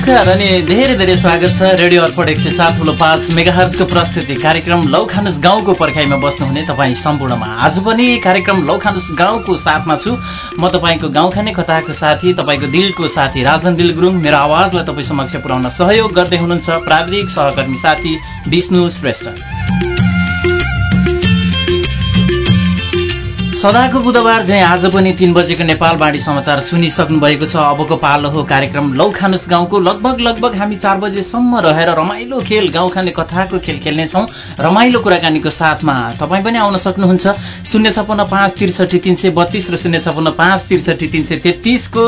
नमस्कार अनि धेरै धेरै स्वागत छ रेडियो अर्पण एक सय सात ठुलो पाँच मेगाहरजको प्रस्तुति कार्यक्रम लौखानुस गाउँको पर्खाइमा बस्नुहुने तपाईँ सम्पूर्णमा। आज पनि कार्यक्रम लौखानुस गाउँको साथमा छु। म तपाईँको गाउँखाने कथाको साथी तपाईँको दिलको साथी राजन दिल गुरुङ मेरो आवाजलाई तपाईँ समक्ष पुर्याउन सहयोग गर्दै हुनुहुन्छ प्राविधिक सहकर्मी साथी विष्णु श्रेष्ठ। सदाको बुधबार झैँ आज पनि तीन बजेको नेपाल बाणी समाचार सुनिसक्नु भएको छ। अबको पालो हो कार्यक्रम लौ खानुस गाउँको। लगभग लगभग हामी चार बजेसम्म रहेर रमाइलो खेल गाउँ खाने कथाको खेल खेल्नेछौँ। रमाइलो कुराकानीको साथमा तपाईँ पनि आउन सक्नुहुन्छ। शून्य छपन्न पाँच त्रिसठी तिन सय बत्तिस र शून्य छपन्न पाँच त्रिसठी तिन सय तेत्तिसको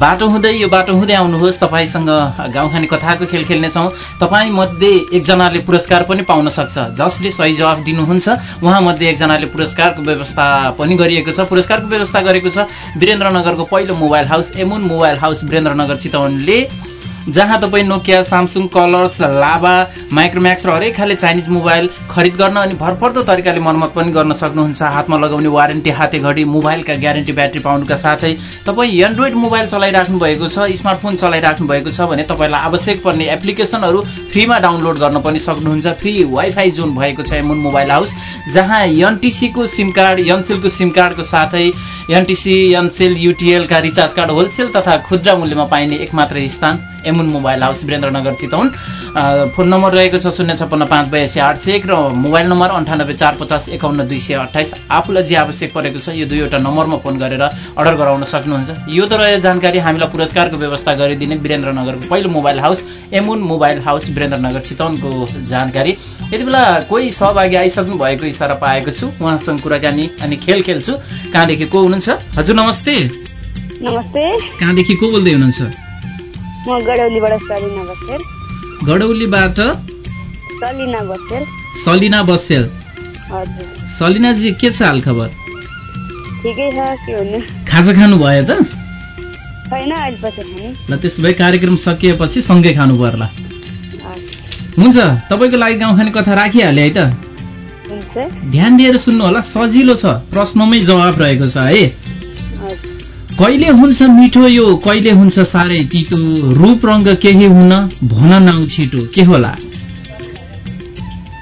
बाटो हुँदै यो बाटो हुँदै आउनुहोस्। तपाईँसँग गाउँ खाने कथाको खेल खेल्नेछौँ। तपाईँ मध्ये एकजनाले पुरस्कार पनि पाउन सक्छ। जसले सही जवाफ दिनुहुन्छ उहाँमध्ये एकजनाले पुरस्कारको व्यवस्था पनि पनि गरिएको छ पुरस्कारको व्यवस्था गरेको छ। वीरेन्द्रनगरको पहिलो mobile house Emun mobile house Birendranagar चितवनले जहाँ तपाईँ Nokia Samsung Colors Lava Micromax र हरेक खाले चाइनिज मोबाइल खरिद गर्न अनि भरपर्दो तरिकाले मर्मत पनि गर्न सक्नुहुन्छ। हातमा लगाउने वारेन्टी हाते घडी मोबाइलका ग्यारेन्टी ब्याट्री पाउनुका साथै तपाईँ एन्ड्रोइड मोबाइल चलाइराख्नु भएको छ स्मार्टफोन चलाइराख्नु भएको छ भने तपाईँलाई आवश्यक पर्ने एप्लिकेसनहरू फ्रीमा डाउनलोड गर्न पनि सक्नुहुन्छ। फ्री वाइफाई जोन भएको छ एमुन मोबाइल हाउस जहाँ एनटिसीको सिम कार्ड एनसेलको सिम कार्डको साथै एनटिसी एनसेल युटिएलका रिचार्ज कार्ड होलसेल तथा खुद्रा मूल्यमा पाइने एकमात्र स्थान Emun mobile house Birendranagar Chitwan. Phone number रहेको छ शून्य छप्पन्न पाँच बयासी आठ सय एक र मोबाइल नम्बर अन्ठानब्बे चार पचास एकाउन्न दुई सय अठाइस आफूलाई जे आवश्यक परेको छ यो दुईवटा नम्बरमा फोन गरेर अर्डर गराउन सक्नुहुन्छ। यो त रह्यो जानकारी हामीलाई पुरस्कारको व्यवस्था गरिदिने वीरेन्द्रनगरको पहिलो mobile house Emun mobile house Birendranagar चितवनको जानकारी। यति बेला कोही सहभागी आइसक्नु भएको इसारा पाएको छु। उहाँसँग कुराकानी अनि खेल खेल्छु। कहाँदेखि को हुनुहुन्छ? हजुर नमस्ते। नमस्ते। कहाँदेखि को बोल्दै हुनुहुन्छ? म गडौलीबाट सलिना बसेल। गडौलीबाट सलिना बसेल। सलिना बसेल। हजुर। सलिनाजी के छ हाल खबर ठिकै छ के हुनु खाजा खानु भयो त? छैन अहिले पछि खाने। ल त्यसो भए कार्यक्रम सकिएपछि सँगै खानु पर्ला हुन्छ तपाईँको लागि गाउँ खाने कथा राखिहालेँ है त। ध्यान दिएर सुन्नु होला सजिलो छ प्रश्नमै जवाब रहेको छ है। कहिले हुन्छ मिठो यो कहिले हुन्छ साह्रै तितो? रूप रङ्ग केही हुन भन नाउ छिटो के होला?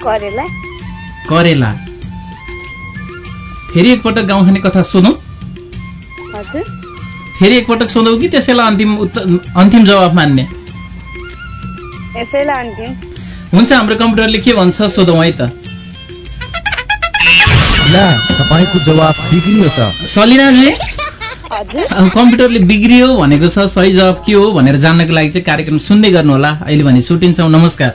करेला। करेला। फेरि एकपटक गाउँ खाने कथा सोधौँ। फेरि एकपटक सोधौँ कि त्यसैलाई अन्तिम उत्तर अन्तिम जवाब मान्ने? हुन्छ हाम्रो कम्प्युटरले के भन्छ सोधौँ है त। ला तपाईँको जवाब बिग्रियो त। सलिनाजी कम्प्युटरले बिग्रियो भनेको छ सही जवाब के हो भनेर जान्नको लागि चाहिँ कार्यक्रम सुन्दै गर्नु होला। अहिले भने छुट्टिन्छौँ नमस्कार।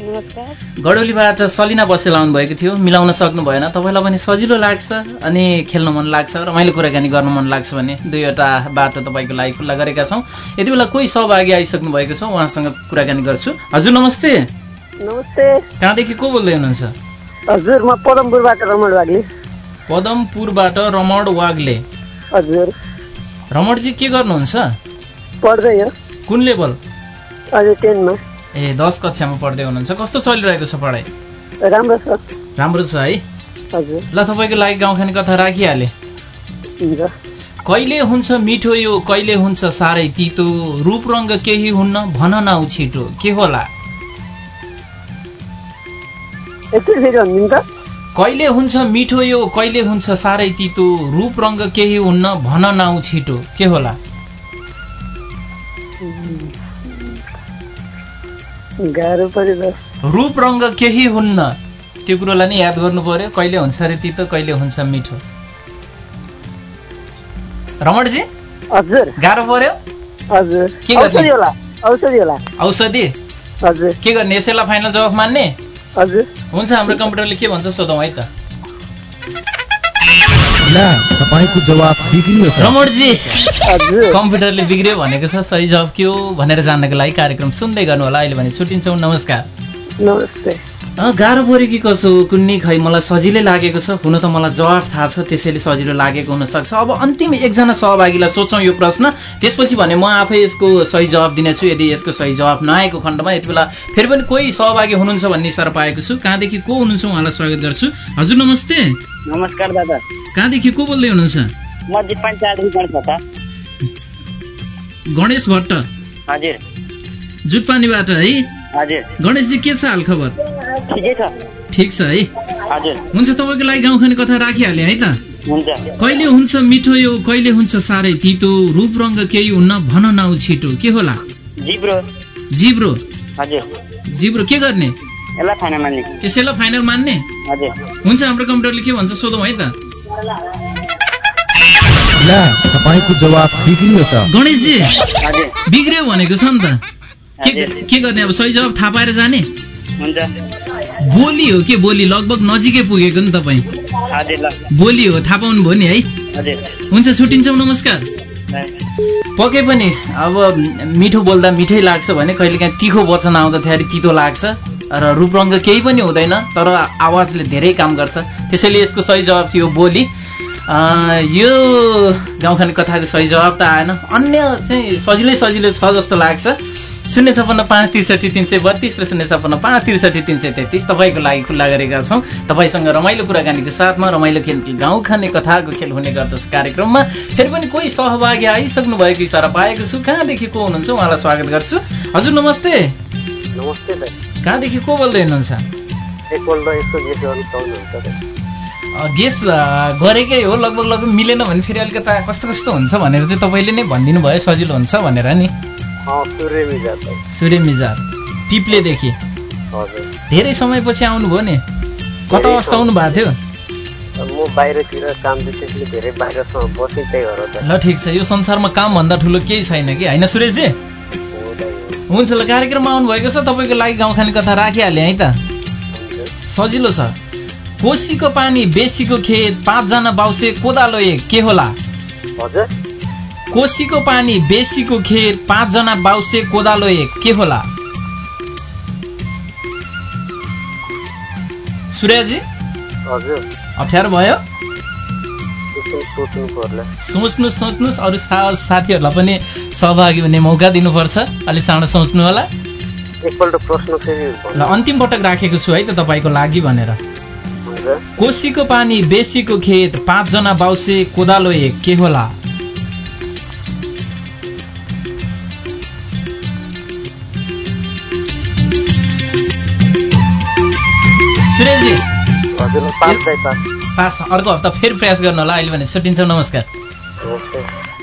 नमस्कार। गडौलीबाट सलिना बसेर आउनु भएको थियो। मिलाउन सक्नु भएन। तपाईँलाई पनि सजिलो लाग्छ अनि खेल्न मन लाग्छ रमाइलो कुराकानी गर्न मन लाग्छ भने दुईवटा बाटो तपाईँको लागि खुल्ला गरेका छौँ। यति बेला कोही सहभागी आइसक्नु भएको छ उहाँसँग कुराकानी गर्छु। हजुर नमस्ते। नमस्ते। कहाँदेखि को बोल्दै हुनुहुन्छ? हजुर म पदमपुरबाट रमण बाग्ली पदमपुरबाट रमण वाग्ले। हजुर। रमणजी के गर्नुहुन्छ? पढ्दै हो। कुन लेभल? हजुर टेनमा। ए दस कक्षामा पढ्दै हुनुहुन्छ। कस्तो चलिरहेको छ पढाइ? राम्रो छ। राम्रो छ है। हजुर। ल तपाईँको लागि गाउँ खाने कथा राखिहाले। कहिले हुन्छ मिठो यो कहिले हुन्छ साह्रै तितो रूप रङ्ग केही हुन्न भन नाउ छिटो के होला? कहिले हुन्छ मिठो यो कहिले हुन्छ साह्रै तितो रूप रङ्ग केही हुन्न भन नाउ छिटो। के होला? रूप रङ्ग केही हुन्न। त्यो कुरोलाई नै याद गर्नु पर्यो कहिले हुन्छ अरे तितो कहिले हुन्छ मिठो। रमणजी? हजुर। गाह्रो पर्यो हजुर। के गर्ने? औषधि के गर्ने? यसैलाई फाइनल जवाफ मान्ने? हजुर। हुन्छ हाम्रो कम्प्युटरले के भन्छ सोधौँ है त। ला तपाईँको जवाब बिग्रियो त। रमणजी कम्प्युटरले बिग्रियो भनेको छ सही जवाब के हो भनेर जान्नको लागि कार्यक्रम सुन्दै गर्नु होला अहिले भने छुट्टिन्छौँ नमस्कार। नमस्ते। गाह्रो पऱ्यो कि कसो कुन्नी खै मलाई सजिलै लागेको छ। हुन त मलाई जवाफ थाहा छ त्यसैले सजिलो लागेको हुनसक्छ। अब अन्तिम एकजना सहभागीलाई सोचौँ यो प्रश्न। त्यसपछि भने म आफै यसको सही जवाब दिनेछु। यदि यसको सही जवाब नआएको खण्डमा यति बेला फेरि पनि कोही सहभागी हुनुहुन्छ भन्ने इसारा पाएको छु। कहाँदेखि को हुनुहुन्छ? उहाँलाई स्वागत गर्छु। हजुर नमस्ते। नमस्कार दादा। कहाँदेखि को बोल्दै हुनुहुन्छ? गणेश भट्ट गणेश भट्ट। हजुर। जुटपानीबाट है? हजुर। गणेशजी के छ हाल खबर ठिकै छ। ठिक छ है। हजुर। हुन्छ तपाईँको लागि गाउँखाने कथा राखिहालेँ है त। हुन्छ। कहिले हुन्छ मिठो यो कहिले हुन्छ साह्रै तितो रूप रङ्ग केही हुन्न भन नाउ छिटो। के होला? जिब्रो। जिब्रो। के गर्ने? यसलाई फाइनल मान्ने। यसैलाई फाइनल मान्ने? हजुर। हुन्छ हाम्रो कम्प्युटरले के भन्छ सोधौँ है त। ला तपाईँको जवाब बिग्रियो त। गणेशजी हजुर। बिग्रियो भनेको छ नि त। के गर्ने? अब सही जवाब थाहा पाएर जाने? हुन्छ। बोली हो के बोली? लगभग नजिकै पुगेको नि तपाईँ। बोली हो थाहा पाउनु भयो नि है? हुन्छ छुट्टिन्छौँ नमस्कार। पके पनि अब मिठो बोल्दा मिठै लाग्छ भने कहिलेकाहीँ तिखो वचन आउँदाखेरि तितो लाग्छ। र रूपरङ्ग केही पनि हुँदैन तर आवाजले धेरै काम गर्छ। त्यसैले यसको सही जवाब थियो बोली। अँ, यो गाउँखाने कथाको सही जवाब त आएन। अन्य चाहिँ सजिलै सजिलै छ जस्तो लाग्छ। शून्य छपन्न पाँच त्रिसठी तिन सय बत्तिस र शून्य छपन्न पाँच त्रिसठी तिन सय तेत्तिस तपाईँको लागि खुल्ला गरेका छौँ। तपाईँसँग रमाइलो कुराकानीको साथमा रमाइलो खेल गाउँ खाने कथाको खेल हुने गर्दछ कार्यक्रममा। फेरि पनि कोही सहभागी आइसक्नु भएको इसारा पाएको छु। कहाँदेखि को हुनुहुन्छ? उहाँलाई स्वागत गर्छु। हजुर नमस्ते। नमस्ते कहाँदेखि को बोल्दै हुनुहुन्छ? गेस गरेकै हो लगभग लगभग मिलेन भने फेरि अलिकता कस्तो कस्तो हुन्छ भनेर चाहिँ तपाईँले नै भनिदिनु भयो सजिलो हुन्छ भनेर नि। सूर्य मिजार पिप्लेदेखि धेरै समयपछि आउनुभयो नि। कता अवस्था आउनु भएको थियो? म बाहिरतिर काम थियो त्यसले धेरै बाहिरसम्म बसेँ त्यही भएर दाइ ल ठिक छ। यो संसारमा कामभन्दा ठुलो केही छैन कि? होइन सुरेशजी? हो हो हुन्छ ल कार्यक्रममा आउनुभएको छ। तपाईँको लागि गाउँ खाने कथा राखिहालेँ है त। सजिलो छ। कोसीको पानी बेसीको खेत पाँचजना बाउसे कोदालो एक के होला? कोसीको पानी बेसीको खेत पाँचजना बाउसे कोदालो एक के होला? सूर्यजी? अप्ठ्यारो भयो। सोच्नु सोच्नुहोस् अरू साथीहरूलाई पनि सहभागी हुने मौका दिनुपर्छ। अलिक सानो सोच्नु होला एकपल्ट प्रश्न फेरि ल भन्नु अन्तिम पटक राखेको छु है त तपाईँको लागि भनेर। कोसीको पानी बेसीको खेत पाँचजना बाउसे कोदालो एक के होला? सुरेशजी। पास अर्को हप्ता फेरि प्रयास गर्नु होला अहिले भने छुट्टिन्छौँ नमस्कार।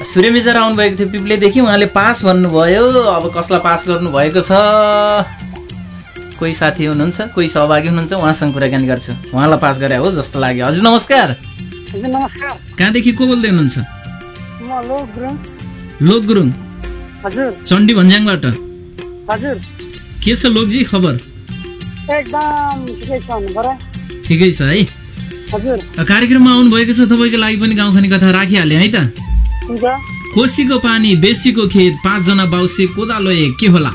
सूर्य मिजार आउनुभएको थियो पिप्लेदेखि उहाँले पास भन्नुभयो। अब कसलाई पास गर्नुभएको छ? कोही साथी हुनुहुन्छ कोही सहभागी हुनुहुन्छ उहाँसँग कुराकानी गर्छु। उहाँलाई पास गरे हो जस्तो लाग्यो। हजुर नमस्कार। कहाँदेखि को बोल्दै हुनुहुन्छ? लोक गुरुङ। चण्डी भन्ज्याङबाट। हजुर। के छ लोकजी खबर? एकदम ठिकै छ है। कार्यक्रममा आउनुभएको छ तपाईँको लागि पनि गाउँखाने कथा राखिहालेँ है त। कोसीको पानी बेसीको खेत पाँचजना बाउसे कोदालो एक के होला?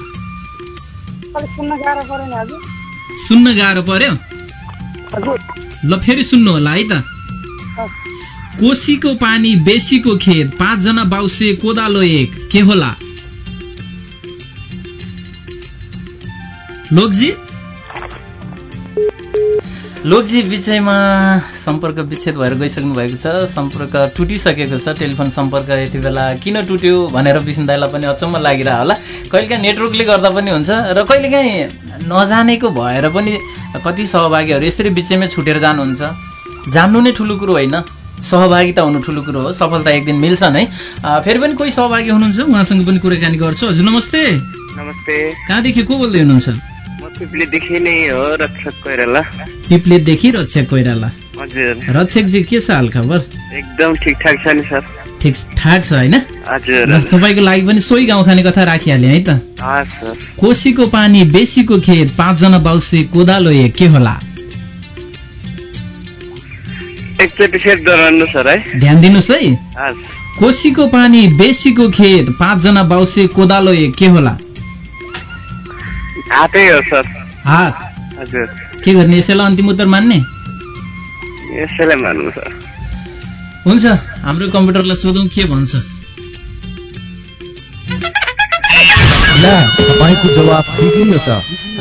सुन्न गाह्रो पर्यो ल फेरि सुन्नु होला है त। कोसीको पानी बेसीको खेत पाँचजना बाउसे कोदालो एक के होला? लोकजी? लोकजी विषयमा सम्पर्क विच्छेद भएर गइसक्नु भएको छ। सम्पर्क टुटिसकेको छ। टेलिफोन सम्पर्क यति बेला किन टुट्यो भनेर विष्णु दाईलाई पनि अचम्म लागिरह होला। कहिलेकाहीँ नेटवर्कले गर्दा पनि हुन्छ र कहिलेकाहीँ नजानेको भएर पनि कति सहभागीहरू यसरी बिचैमै छुटेर जानुहुन्छ। जान्नु नै ठुलो कुरो होइन। सहभागिता हुनु ठुलो कुरो हो। सफलता एक दिन मिल्छ नै। फेरि पनि कोही सहभागी हुनुहुन्छ? उहाँसँग पनि कुराकानी गर्छु। हजुर नमस्ते। नमस्ते। कहाँदेखि को बोल्दै हुनुहुन्छ? पिप्लेदेखि नै हो रक्षक कोइराला। पिप्लेटदेखि रक्षक कोइराला। हजुर। रक्षकजी के छ हाल खबर? एकदम ठिकठाक छ नि सर। ठिक ठाक छ होइन? तपाईँको लागि पनि सोही गाउँ खाने कथा राखिहालेँ है त। कोसीको पानी बेसीको खेत पाँचजना बाउसे कोदालो एक के होला? ध्यान दिनुहोस् है। कोसीको पानी बेसीको खेत पाँचजना बाउसे कोदालो एक के होला? हातै हो सर। हात हजुर। के गर्ने यसैलाई अन्तिम उत्तर मान्ने? यसैलाई मान्नु सर। हुन्छ हाम्रो कम्प्युटरलाई सोधौँ के भन्छ? ला तपाईँको जवाब बिग्रियो त।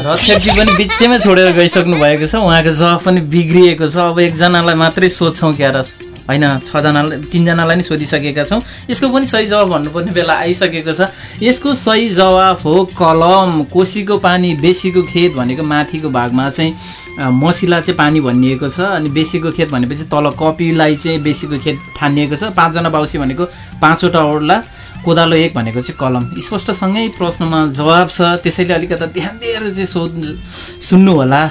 रक्षकजी पनि बिचैमा छोडेर गइसक्नु भएको छ उहाँको जवाब पनि बिग्रिएको छ। अब एकजनालाई मात्रै सोध्छौँ क्या रस होइन छजनालाई तिनजनालाई नै सोधिसकेका छौँ। यसको पनि सही जवाब भन्नुपर्ने बेला आइसकेको छ। यसको सही जवाब हो कलम। कोसीको पानी बेसीको खेत भनेको माथिको भागमा चाहिँ मसिला चाहिँ पानी भनिएको छ अनि बेसीको खेत भनेपछि तल कपीलाई चाहिँ बेसीको खेत ठानिएको छ। पाँचजना बाउसी भनेको पाँचवटा ओर्ला कोदालो एक भनेको चाहिँ कलम। स्पष्टसँगै प्रश्नमा जवाब छ। त्यसैले अलिकति ध्यान दिएर चाहिँ सोध्नु सुन्नु होला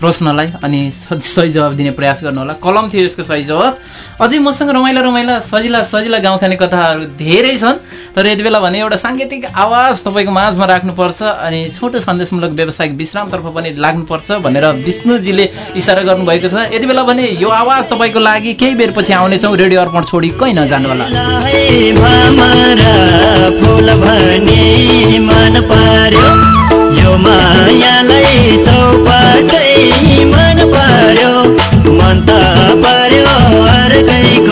प्रश्नलाई अनि सही जवाब दिने प्रयास गर्नुहोला। कलम थियो यसको सही जवाब। अझै मसँग रमाइला रमाइला सजिला सजिला गाउँ खाने कथाहरू धेरै छन् तर यति बेला भने एउटा साङ्गीतिक आवाज तपाईँको माझमा राख्नुपर्छ अनि छोटो सन्देशमूलक व्यावसायिक विश्रामतर्फ पनि लाग्नुपर्छ भनेर विष्णुजीले इसारा गर्नुभएको छ। यति बेला भने यो आवाज तपाईँको लागि केही बेरपछि आउनेछौँ। रेडियो अर्पण छोडी कहीँ नजानु यो मायालाई चौपाटै मन पर्यो मन त पर्यो अर्कैको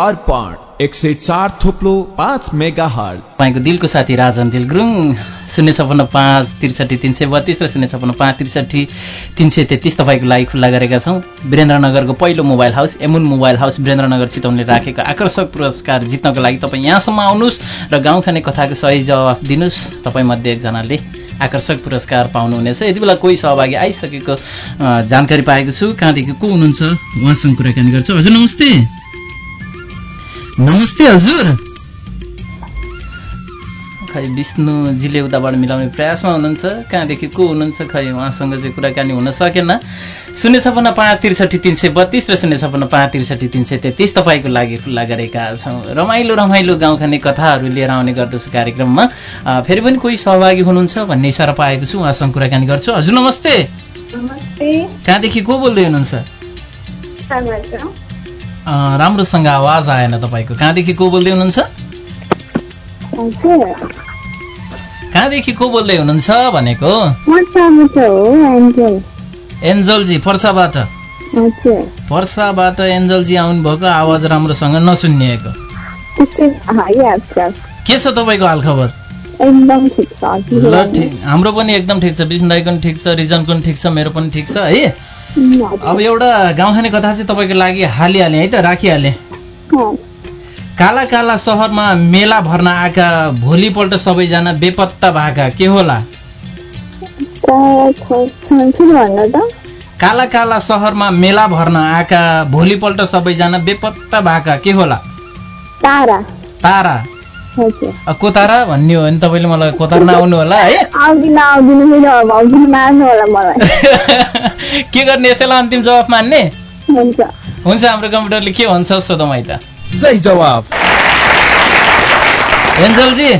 अर्पण एक सय चार थोप्लो पाँच मेगा हल तपाईँको दिलको साथी राजन दिल गुरुङ शून्य छपन्न पाँच त्रिसठी तिन सय बत्तिस र शून्य छपन्न पाँच त्रिसठी तिन सय तेत्तिस तपाईँको लागि खुल्ला गरेका छौँ। वीरेन्द्रनगरको पहिलो mobile house Emun mobile house Birendranagar चितवनले राखेको आकर्षक पुरस्कार जित्नको लागि तपाईँ यहाँसम्म आउनुहोस् र गाउँ खाने कथाको सही जवाफ दिनुहोस्। तपाईँ मध्ये एकजनाले आकर्षक पुरस्कार पाउनुहुनेछ। यति बेला कोही सहभागी आइसकेको जानकारी पाएको छु। कहाँदेखि को हुनुहुन्छ? उहाँसँग कुराकानी गर्छु। हजुर नमस्ते। नमस्ते हजुर। खै विष्णुजीले उताबाट मिलाउने प्रयासमा हुनुहुन्छ। कहाँदेखि को हुनुहुन्छ खै उहाँसँग चाहिँ कुराकानी हुन सकेन। शून्य छपन्न पाँच त्रिसठी तिन सय बत्तिस र शून्य छपन्न पाँच त्रिसठी तिन सय तेत्तिस तपाईँको लागि खुल्ला गरेका छौँ। रमाइलो रमाइलो गाउँ खाने कथाहरू लिएर आउने गर्दछु कार्यक्रममा। फेरि पनि कोही सहभागी हुनुहुन्छ भन्ने इसारा पाएको छु उहाँसँग कुराकानी गर्छु। हजुर नमस्ते। नमस्ते। कहाँदेखि को बोल्दै हुनुहुन्छ? राम्रोसँग आवाज आएन तपाईँको। कहाँदेखि को बोल्दै हुनुहुन्छ? कहाँदेखि को बोल्दै हुनुहुन्छ भनेको? एन्जलजी पर्साबाट। पर्साबाट एन्जलजी आउनुभएको आवाज राम्रोसँग नसुनिएको के छ तपाईँको हालखबर? एकदम ठिक छ हजुर ल ठिक। हाम्रो पनि एकदम ठिक छ विष्णु दाईको पनि ठिक छ रिजनको पनि ठिक छ मेरो पनि ठिक छ है। अब एउटा गाउँ खाने कथा चाहिँ तपाईँको लागि हालिहालेँ है त राखिहालेँ। काला काला सहरमा मेला भर्न आएका भोलिपल्ट सबैजना बेपत्ता भएका के होला? काला काला सहरमा मेला भर्न आएका भोलिपल्ट सबैजना बेपत्ता भएका के होला? तारा। तारा। कोतारा भन्ने हो भने तपाईँले मलाई कोतारा नआउनु होला है? आउँदिन आउँदिन मेरो भाउजूले मार्नु होला मलाई। के गर्ने यसैलाई अन्तिम जवाफ मान्ने? हुन्छ। हुन्छ हाम्रो कम्प्युटरले के भन्छ सोधौँ है त। सही जवाब एन्जलजी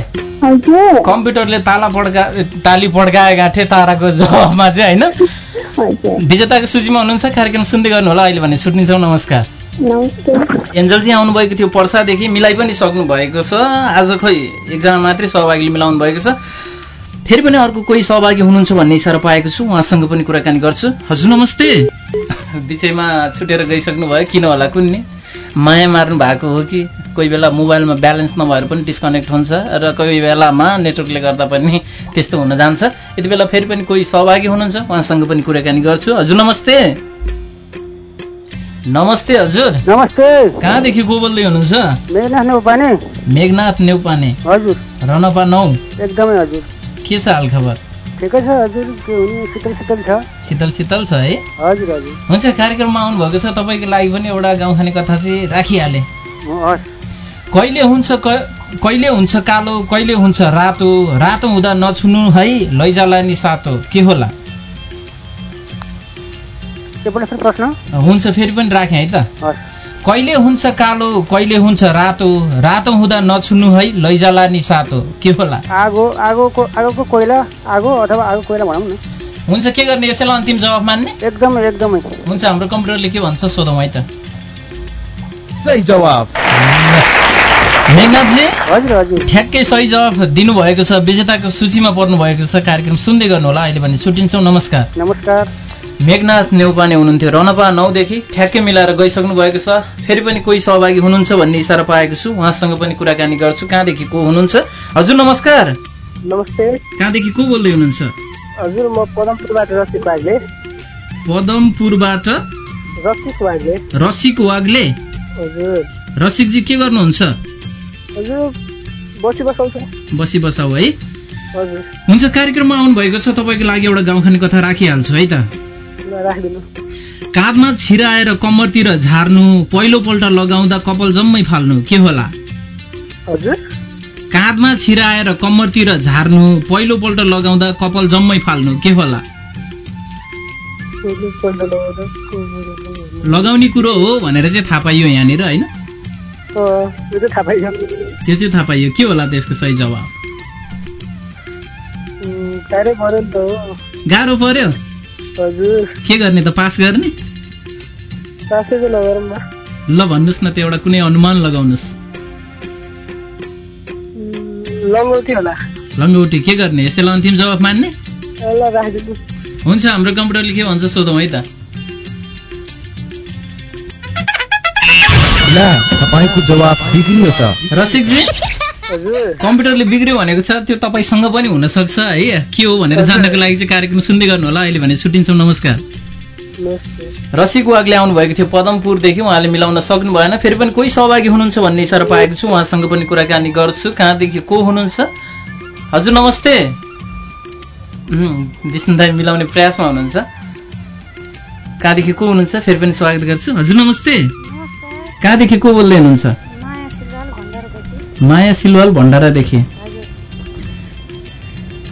कम्प्युटरले ताला पड्का ताली पड्काए गाँठे ताराको जवाबमा चाहिँ होइन? हजुर। विजेताको सूचीमा हुनुहुन्छ कार्यक्रम सुन्दै गर्नु होला अहिले भने छुट्टिन्छौँ नमस्कार। नमस्ते एन्जलजी आउनुभएको थियो पर्सादेखि मिलाइ पनि सक्नु भएको छ। आज खोइ एकजना मात्रै सहभागीले मिलाउनु भएको छ। फेरि पनि अर्को कोही सहभागी हुनुहुन्छ भन्ने इसारा पाएको छु। उहाँसँग पनि कुराकानी गर्छु। हजुर नमस्ते। बिचैमा छुटेर गइसक्नु भयो। किन होला कुन्ने? माया मार्नु भएको हो कि? कोही बेला मोबाइलमा ब्यालेन्स नभएर पनि डिस्कनेक्ट हुन्छ र कोही बेलामा नेटवर्कले गर्दा पनि त्यस्तो हुन जान्छ। यति बेला फेरि पनि कोही सहभागी हुनुहुन्छ। उहाँसँग पनि कुराकानी गर्छु। हजुर नमस्ते। नमस्ते हजुर। नमस्ते। कहाँदेखि को बोल्दै हुनुहुन्छ? मेघनाथ नेउपाने। हजुर। रनपा नौ। एकदमै हजुर। के छ हालखबर? ठिकै छ हजुर के हुने? शीतल शीतल छ। शीतल शीतल छ है? हजुर हजुर। हुन्छ कार्यक्रममा आउनुभएको छ। तपाईँको लागि पनि एउटा गाउँ खाने कथा चाहिँ राखिहालेँ। कहिले हुन्छ कहिले हुन्छ कालो कहिले हुन्छ रातो? रातो हुँदा नछुनु है। लैजाला नि सातो। के होला? प्रश्न? हुन्छ फेरि पनि राखेँ है त। कहिले हुन्छ कालो कहिले हुन्छ रातो? रातो हुँदा नछुनु है लैजाला नि सातो। के होला? आगो आगोको आगोको कोइला आगो अथवा आगो कोइला भनौँ न। हुन्छ के गर्ने? यसैलाई अन्तिम जवाब मान्ने? एकदमै एकदमै। हुन्छ हाम्रो कम्प्युटरले के भन्छ सोधौँ है त। सही जवाब। मेघनाथजी हजुर हजुर। ठ्याक्कै सही जवाफ दिनुभएको छ। विजेताको सूचीमा पर्नु भएको छ। कार्यक्रम सुन्दै गर्नु होला। अहिले भने छुट्टिन्छौँ नमस्कार। नमस्कार। मेघनाथ नेउपाने हुनुहुन्थ्यो। रनपा नौदेखि ठ्याक्कै मिलाएर गइसक्नु भएको छ। फेरि पनि कोही सहभागी हुनुहुन्छ भन्ने इसारा पाएको छु। उहाँसँग पनि कुराकानी गर्छु। कहाँदेखि को हुनुहुन्छ? हजुर नमस्कार। नमस्ते। कहाँदेखि को बोल्दै हुनुहुन्छ? हजुर म पदमपुरबाट रसिक वाग्ले। पदमपुरबाट? रसिक वाग्ले। रसिक वाग्ले? हजुर। रसिकजी के गर्नुहुन्छ? हजुर बसी बसी बसाउ है। हुन्छ कार्यक्रममा आउनुभएको छ। तपाईँको लागि एउटा गाउँखाने कथा राखिहाल्छु है त। काँधमा छिराएर कम्मरतिर झार्नु पहिलोपल्ट लगाउँदा कपाल जम्मै फाल्नु के होला? हजुर। काँधमा छिराएर कम्मरतिर झार्नु पहिलोपल्ट लगाउँदा कपाल जम्मै फाल्नु के होला? लगाउने कुरो हो भनेर चाहिँ थाहा पाइयो यहाँनिर होइन? त्यो चाहिँ थाहा पाइयो। के होला त्यसको सही जवाब? गाह्रो पर्यो? के गर्ने त पास गर्ने? ल भन्नुहोस् न त एउटा कुनै अनुमान लगाउनुहोस्। लङ्गौटी के गर्ने? यसैलाई अन्तिम जवाब मान्ने? हुन्छ हाम्रो कम्प्युटरले के भन्छ सोधौँ है त। ला तपाईँको जवाब बिग्रियो त। रसिकजी? कम्प्युटरले बिग्रियो भनेको छ त्यो तपाईँसँग पनि हुनसक्छ है? के हो भनेर जान्नको लागि चाहिँ कार्यक्रम सुन्दै गर्नु होला अहिले भने छुट्टिन्छौँ नमस्कार। नमस्ते। रसिक वागले आउनुभएको थियो पदमपुरदेखि उहाँले मिलाउन सक्नु भएन फेरि पनि कोही सहभागी हुनुहुन्छ भन्ने इसारा पाएको छु उहाँसँग पनि कुराकानी गर्छु कहाँदेखि को हुनुहुन्छ? हजुर नमस्ते। विष्णु दाई मिलाउने प्रयासमा हुनुहुन्छ। कहाँदेखि को हुनुहुन्छ? फेरि पनि स्वागत गर्छु। हजुर नमस्ते। कहाँदेखि को बोल्दै हुनुहुन्छ? माया सिलवाल भण्डारादेखि।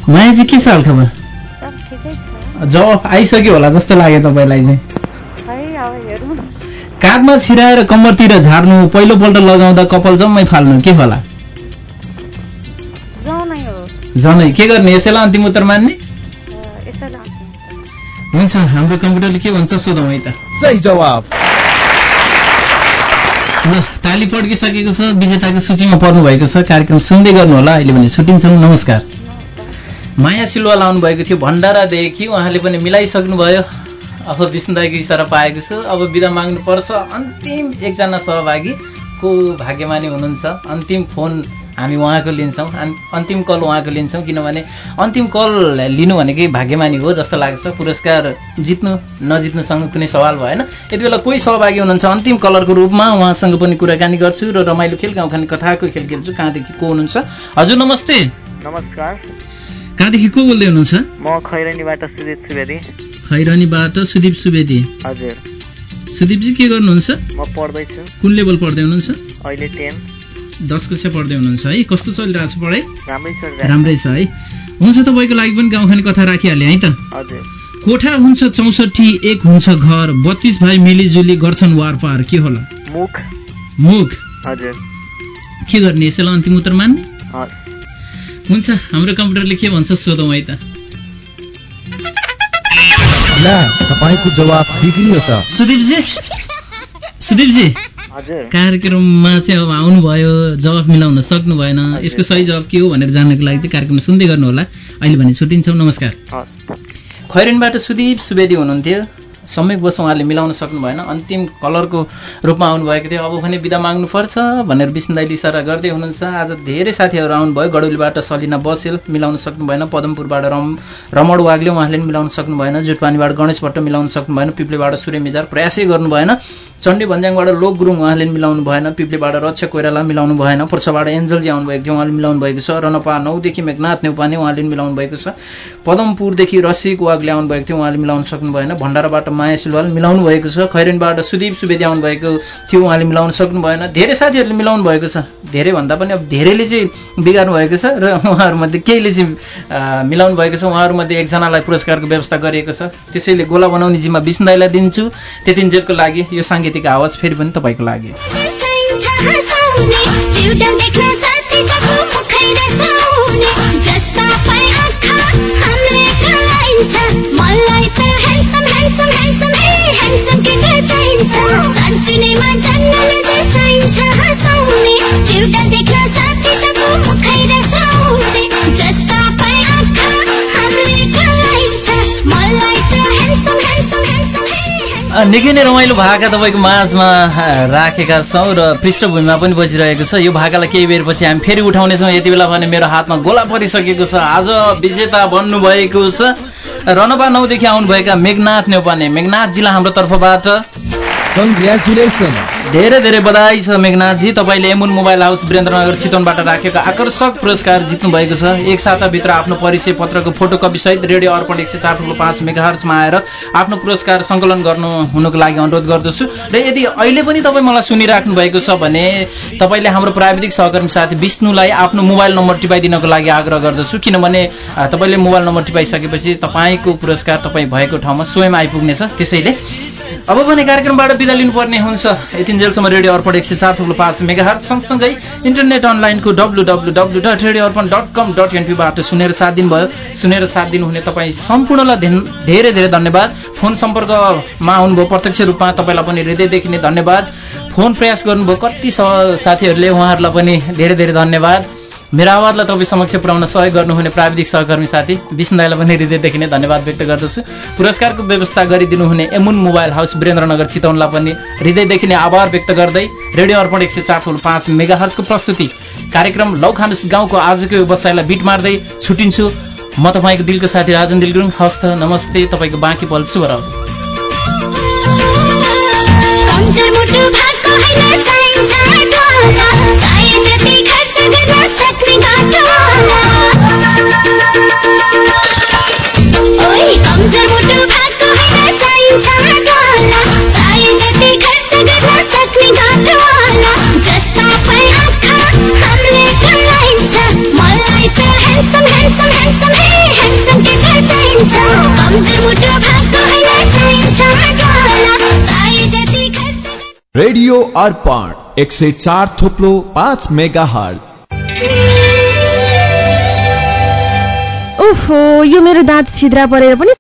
मायाजी के छ हाल खबर जवाफ आइसक्यो होला जस्तो लाग्यो तपाईँलाई चाहिँ। काँधमा छिराएर कम्मरतिर झार्नु पहिलोपल्ट लगाउँदा कपाल जम्मै फाल्नु के होला? जनै के गर्ने यसैलाई अन्तिम उत्तर मान्ने हुन्छ हाम्रो कम्प्युटरले के भन्छ सोधौँ है त। सही जवाब ल ताली पड्किसकेको छ विजेताको सूचीमा पर्नु भएको छ कार्यक्रम सुन्दै गर्नु होला अहिले भने छुट्टिन्छौँ नमस्कार। माया सिलवाल आउनुभएको थियो भण्डारादेखि उहाँले पनि मिलाइसक्नुभयो। अब विष्णुदाईको इसारा पाएको छु। अब बिदा माग्नुपर्छ। अन्तिम एकजना सहभागी को भाग्यमानी हुनुहुन्छ। अन्तिम फोन हामी उहाँको लिन्छौँ। अन्- अन्तिम कल उहाँको लिन्छौँ। किनभने अन्तिम कल लिनु भनेकै भाग्यमानी हो जस्तो लाग्छ। पुरस्कार जित्नु नजित्नुसँग कुनै सवाल भएन। यति बेला कोही सहभागी हुनुहुन्छ? अन्तिम कलरको रूपमा उहाँसँग पनि कुराकानी गर्छु र रमाइलो खेल गाउँखाने कथाको खेल खेल्छु। कहाँदेखि को हुनुहुन्छ? हजुर नमस्ते। नमस्कार। कहाँदेखि को बोल्दै हुनुहुन्छ? म खैरनीबाट सुजित सुवेदी खैरानीबाट सुदीप सुवेदी। हजुर। सुदीपजी के गर्नुहुन्छ? म पढ्दैछु। कुन लेभल पढ्दै हुनुहुन्छ? अहिले टेन। दस कक्षा पढ्दै हुनुहुन्छ है। कस्तो चलिरहेको छ पढाइ? राम्रै छ। है। हुन्छ तपाईँको लागि पनि गाउँ खाने कथा राखिहालेँ है त। कोठा हुन्छ चौसठी एक हुन्छ घर। बत्तीस भाइ मिलिजुली गर्छन् वारपार के होला? मुख। मुख। हजुर। के गर्ने? यसैलाई अन्तिम उत्तर मान्ने। हुन्छ हाम्रो कम्प्युटरले के भन्छ सोधौँ है त। ला तपाईँको जवाब बिग्रियो त। सुदीपजी सुदीपजी हजुर। कार्यक्रममा चाहिँ अब आउनुभयो जवाफ मिलाउन सक्नु भएन यसको सही जवाब के हो भनेर जान्नको लागि चाहिँ कार्यक्रम सुन्दै गर्नु होला अहिले भने छुट्टिन्छौँ नमस्कार। खैरेनबाट सुदीप सुवेदी हुनुहुन्थ्यो। सम्यकवश उहाँले मिलाउन सक्नु भएन। अन्तिम कलरको रूपमा आउनुभएको थियो। अब भने बिदा माग्नुपर्छ भनेर विष्णु दाइले इसारा गर्दै हुनुहुन्छ। आज धेरै साथीहरू आउनुभयो। गडौलीबाट सलिना बसेल मिलाउन सक्नु भएन। पदमपुरबाट रम रमण वाग्ले उहाँले पनि मिलाउन सक्नु भएन। जुटपानीबाट गणेश भट्ट मिलाउन सक्नु भएन। पिप्लेबाट सूर्य मिजार प्रयासै गर्नु भएन। चण्डी भन्ज्याङबाट लोक गुरुङ उहाँले पनि मिलाउनु भएन। पिप्लेबाट रक्ष कोइराला मिलाउनु भएन। पर्साबाट एन्जलजी आउनुभएको थियो। उहाँले मिलाउनु भएको छ। रनपा नौदेखि मेघनाथ नेउपाने उहाँले पनि मिलाउनु भएको छ। पदमपुरदेखि रसिक वाग्ले आउनुभएको थियो। उहाँले मिलाउन सक्नु भएन। भण्डाराबाट माया सिलवाल मिलाउनु भएको छ। खैरेनबाट सुदीप सुवेदी आउनुभएको थियो। उहाँले मिलाउन सक्नु भएन। धेरै साथीहरूले मिलाउनु भएको छ। धेरै भन्दा पनि अब धेरैले चाहिँ बिगार्नु भएको छ र उहाँहरूमध्ये केहीले चाहिँ मिलाउनु भएको छ। उहाँहरूमध्ये एकजनालाई पुरस्कारको व्यवस्था गरिएको छ। त्यसैले गोला बनाउने जिम्मा विष्णु दाईलाई दिन्छु। त्यतिन्जेलको लागि यो साङ्गीतिक आवाज फेरि पनि तपाईँको लागि। मलाई निकै नै रमाइलो भाका तपाईँको माझमा राखेका छौँ र पृष्ठभूमिमा पनि बजिरहेको छ। यो भाकालाई केही बेरपछि हामी फेरि उठाउनेछौँ। यति बेला भने मेरो हातमा गोला परिसकेको छ। आज विजेता बन्नुभएको छ। रनपा नौदेखि आउनुभएका मेघनाथ नेौपाने मेघनाथ जिल्ला हाम्रो तर्फबाट कङ्ग्रेचुलेसन धेरै धेरै बधाई छ मेघनाथजी। तपाईँले एमुन मोबाइल हाउस वीरेन्द्रनगर चितवनबाट राखेको आकर्षक पुरस्कार जित्नु भएको छ। एक साताभित्र आफ्नो परिचय पत्रको फोटोकपी सहित रेडियो अर्पण एक सय चार ठुलो पाँच मेगाहर्चमा आएर आफ्नो पुरस्कार सङ्कलन गर्नु हुनुको लागि अनुरोध गर्दछु। र यदि अहिले पनि तपाईँ मलाई सुनिराख्नु भएको छ भने तपाईँले हाम्रो प्राविधिक सहकर्मी साथी विष्णुलाई आफ्नो मोबाइल नम्बर टिपाइदिनको लागि आग्रह गर्दछु। किनभने तपाईँले मोबाइल नम्बर टिपाइसकेपछि तपाईँको पुरस्कार तपाईँ भएको ठाउँमा स्वयं आइपुग्नेछ। त्यसैले अब भने कार्यक्रमबाट बिदा लिनुपर्ने हुन्छ। यतिन्जेलसम्म रेडियो अर्पण एक सय चार थुप्रो पाँच मेगा सँगसँगै इन्टरनेट अनलाइनको W W W dot radio Arpan dot com dot एनपीबाट सुनेर साथ दिनुभयो। सुनेर साथ दिनुहुने तपाईँ सम्पूर्णलाई धेरै धेरै धन्यवाद। फोन सम्पर्कमा आउनुभयो प्रत्यक्ष रूपमा तपाईँलाई पनि हृदयदेखि नै धन्यवाद। फोन प्रयास गर्नुभयो कति साथीहरूले उहाँहरूलाई पनि धेरै धेरै धन्यवाद। मेरो आवाजलाई तपाईँ समक्ष पुर्याउन सहयोग गर्नुहुने प्राविधिक सहकर्मी साथी विष्णु दाईलाई पनि हृदयदेखि नै धन्यवाद व्यक्त गर्दछु। पुरस्कारको व्यवस्था गरिदिनुहुने एमुन मोबाइल हाउस वीरेन्द्रनगर चितवनलाई पनि हृदयदेखि नै आभार व्यक्त गर्दै रेडियो अर्पण एक सय प्रस्तुति। कार्यक्रम लौखानुस गाउँको आजको यो बसाइलाई बिट मार्दै छुटिन्छु। म तपाईँको दिलको साथी राजन दिल गुरुङ हस्त नमस्ते। तपाईँको बाँकी पल शुभ रहोस्। चाहिन्छ कमजोर मुटु भएको होइन चाहिन्छ रेडियो अर्पण एक सय चार थोप्लो पाँच मेगा हर्ट ओहो यो मेरो दाँत छिद्रा परेर पनि